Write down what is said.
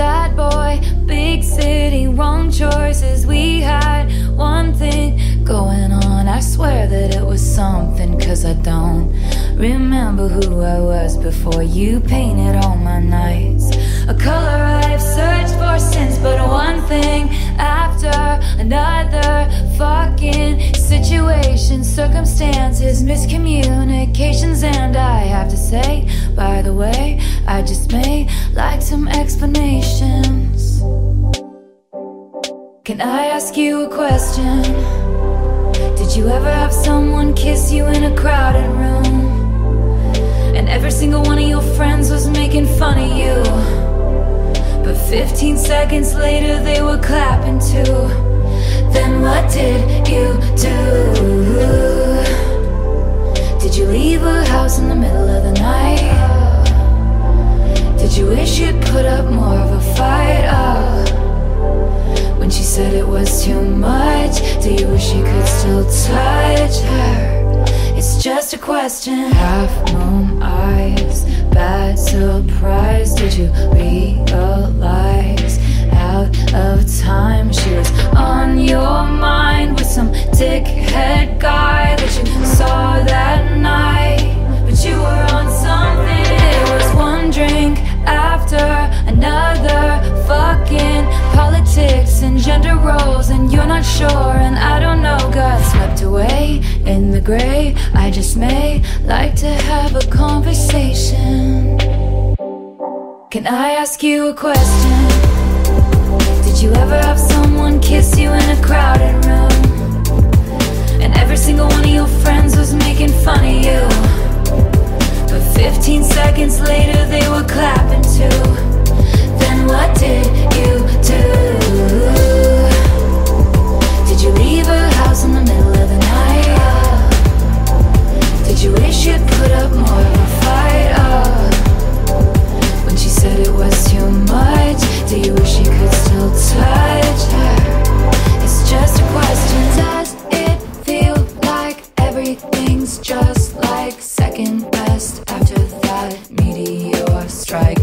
sad boy, big city, wrong choices. We had one thing going on. I swear that it was something, cause I don't remember who I was before you painted all my nights. A color I've searched for since, but one thing after another circumstances, miscommunications, and I have to say, by the way, I just may like some explanations. Can I ask you a question? Did you ever have someone kiss you in a crowded room? And every single one of your friends was making fun of you. But 15 seconds later, they were you leave a house in the middle of the night? Did you wish you'd put up more of a fight? Oh. When she said it was too much, do you wish you could still touch her? It's just a question. Half moon eyes, bad surprise. Did you roles, and you're not sure, and I don't know. Got swept away in the gray. I just may like to have a conversation. Can I ask you a question? Strike?